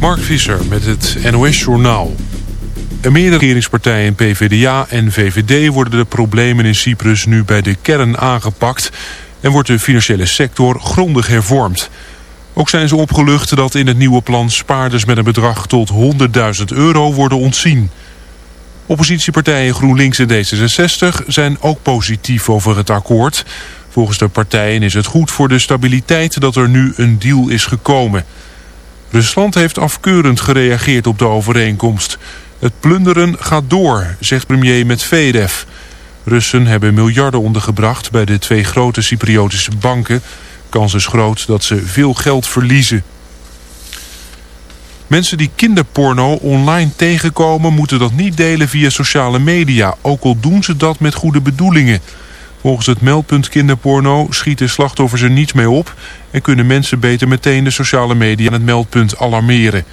Mark Visser met het NOS-journaal. Een meerdere regeringspartijen PvdA en VVD worden de problemen in Cyprus nu bij de kern aangepakt... en wordt de financiële sector grondig hervormd. Ook zijn ze opgelucht dat in het nieuwe plan spaarders met een bedrag tot 100.000 euro worden ontzien. Oppositiepartijen GroenLinks en D66 zijn ook positief over het akkoord. Volgens de partijen is het goed voor de stabiliteit dat er nu een deal is gekomen... Rusland heeft afkeurend gereageerd op de overeenkomst. Het plunderen gaat door, zegt premier Medvedev. Russen hebben miljarden ondergebracht bij de twee grote Cypriotische banken. Kans is groot dat ze veel geld verliezen. Mensen die kinderporno online tegenkomen... moeten dat niet delen via sociale media... ook al doen ze dat met goede bedoelingen... Volgens het meldpunt kinderporno schieten slachtoffers er niets mee op... en kunnen mensen beter meteen de sociale media aan het meldpunt alarmeren.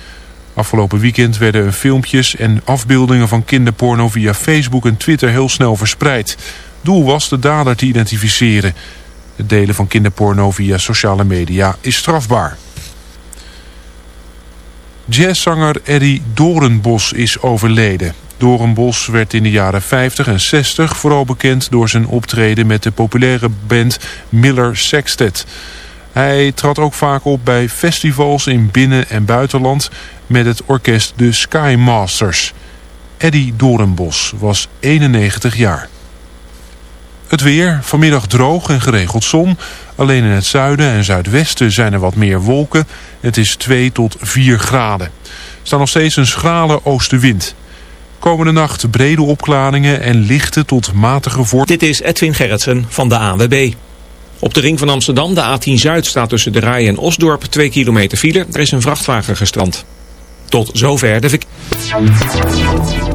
Afgelopen weekend werden filmpjes en afbeeldingen van kinderporno... via Facebook en Twitter heel snel verspreid. Doel was de dader te identificeren. Het delen van kinderporno via sociale media is strafbaar. Jazzzanger Eddie Doornbos is overleden. Doornbos werd in de jaren 50 en 60 vooral bekend door zijn optreden met de populaire band Miller Sextet. Hij trad ook vaak op bij festivals in binnen- en buitenland met het orkest de Sky Masters. Eddie Doornbos was 91 jaar. Het weer, vanmiddag droog en geregeld zon. Alleen in het zuiden en zuidwesten zijn er wat meer wolken. Het is 2 tot 4 graden. Er staat nog steeds een schrale oostenwind. Komende nacht brede opklaringen en lichte tot matige voor. Dit is Edwin Gerritsen van de ANWB. Op de ring van Amsterdam, de A10 Zuid, staat tussen de Rij en Osdorp 2 kilometer file. Er is een vrachtwagen gestrand. Tot zover de verkeer.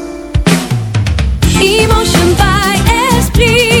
Emotion by Esprit.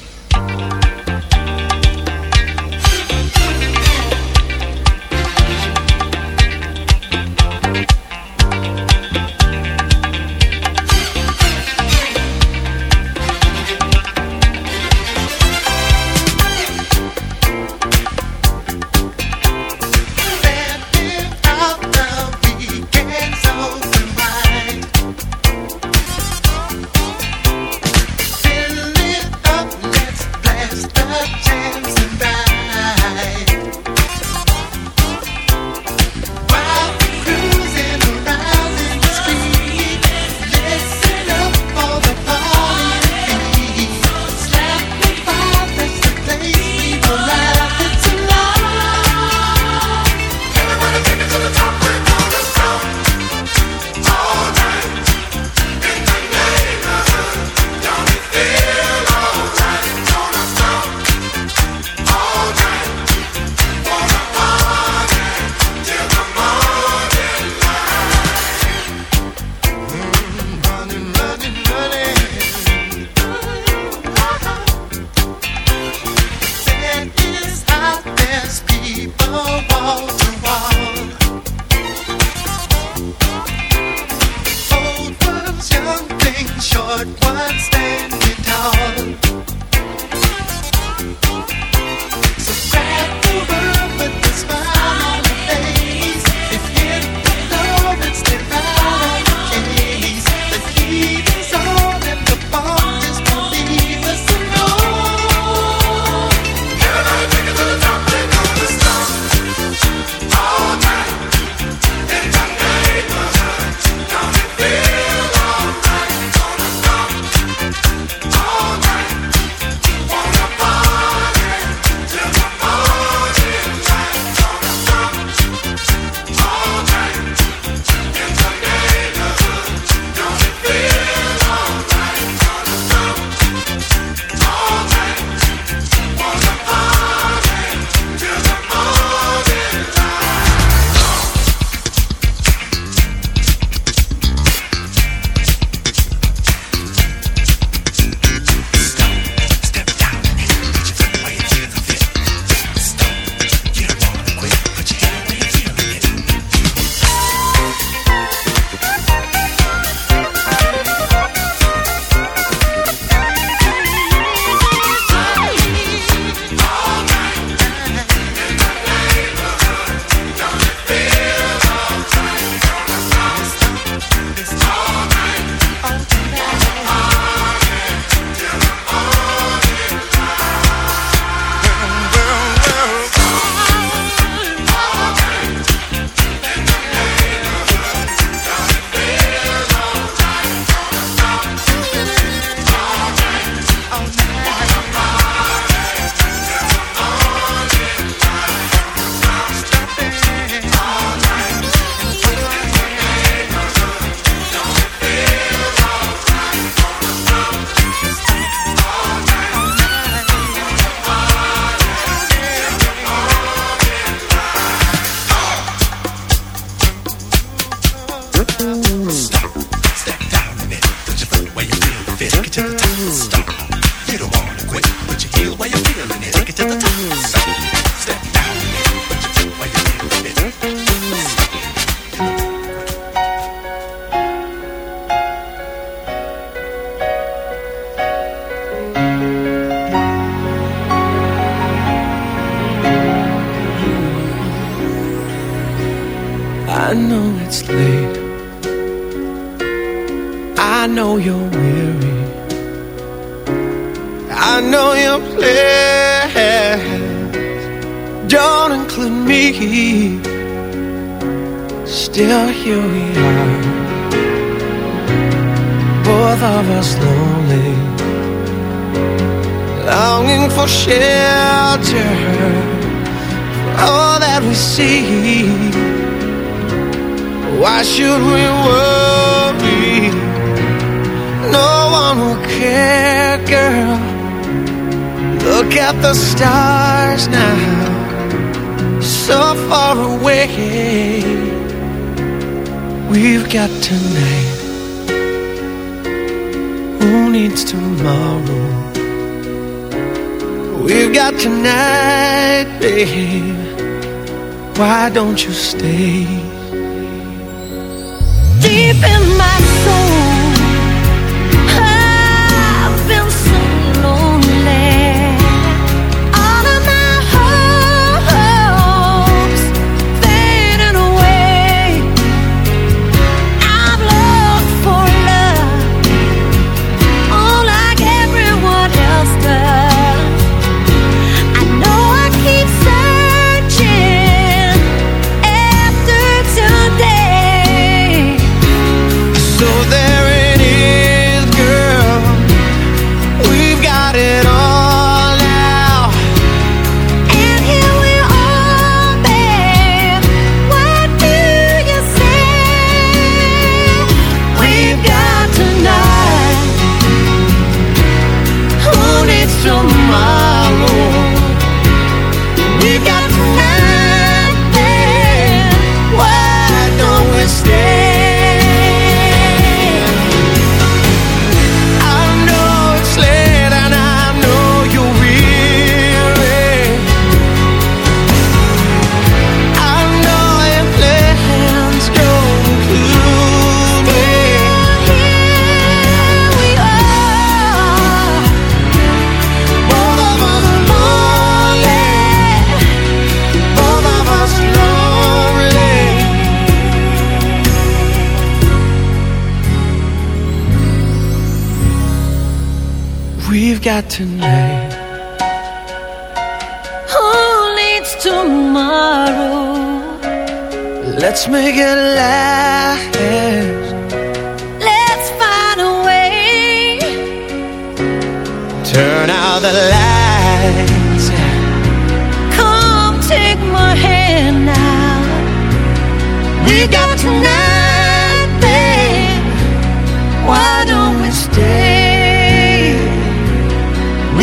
don't you stay?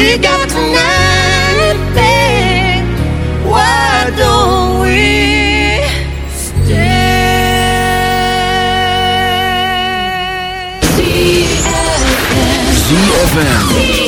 We got tonight, babe. Why don't we stay? ZFM. I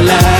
alive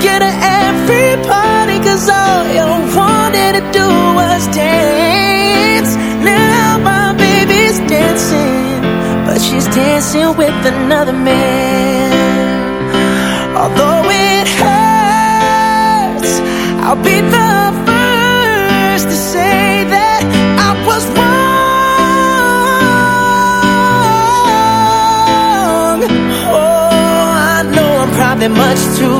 To every all you wanted to do was dance. Now my baby's dancing, but she's dancing with another man. Although it hurts, I'll be the first to say that I was wrong. Oh, I know I'm probably much too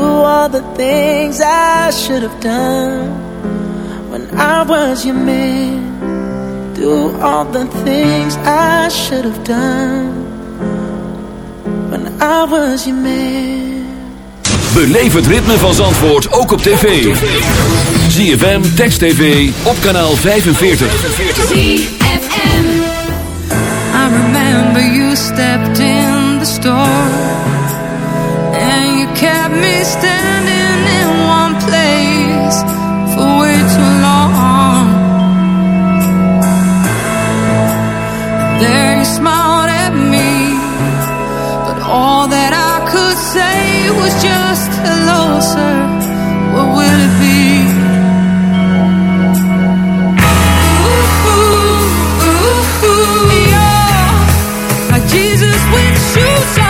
Do all the things I should have done when I was your man. Do all the things I should have done when I was your man. Beleef het ritme van Zandvoort ook op tv. ZFM, Text TV, op kanaal 45. I remember you stepped in the store kept me standing in one place for way too long. There you smiled at me, but all that I could say was just hello, sir. What will it be? Ooh, ooh, ooh, like Jesus with shoes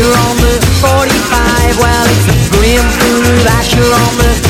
Asher on the 45 Well, it's a grim you're on the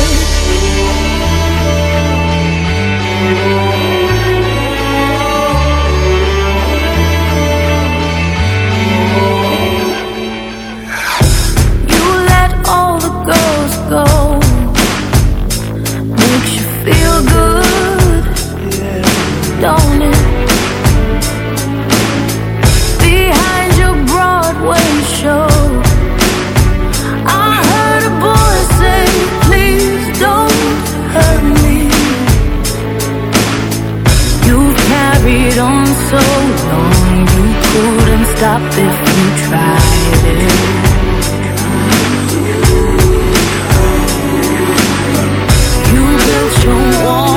So long, you couldn't stop if you tried it. You built your wall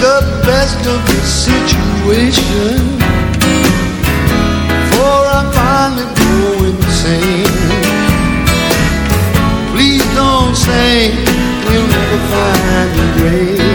the best of the situation. For I'm finally going insane. Please don't say we'll never find a grave.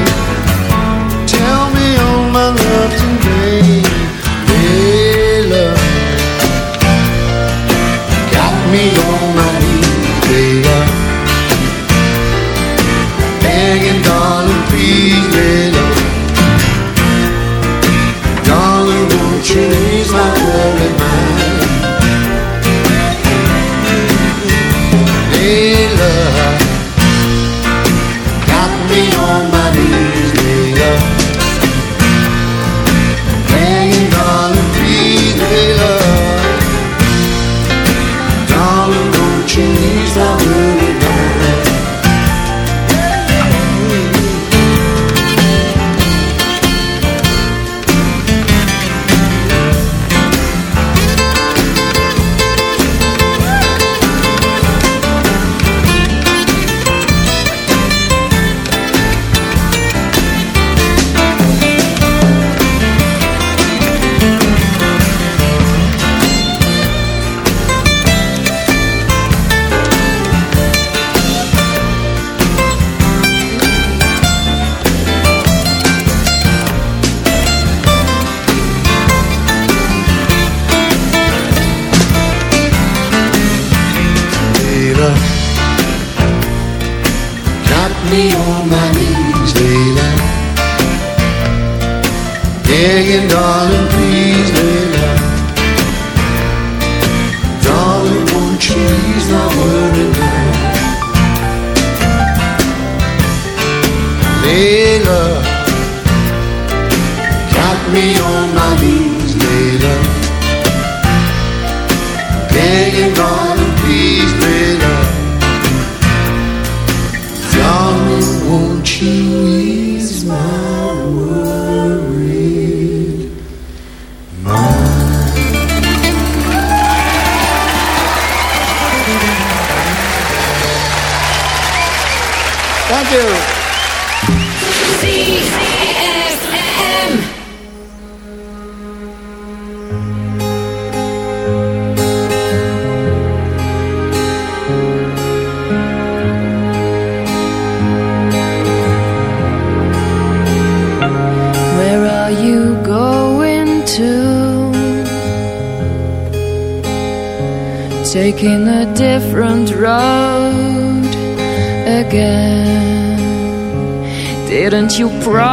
world. from